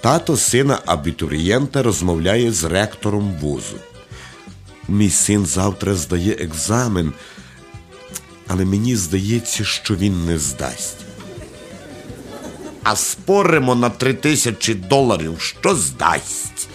Тато сина абітурієнта розмовляє з ректором вузу. Мій син завтра здає екзамен, але мені здається, що він не здасть. А споримо на три тисячі доларів, що здасть.